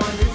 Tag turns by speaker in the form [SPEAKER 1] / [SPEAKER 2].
[SPEAKER 1] one.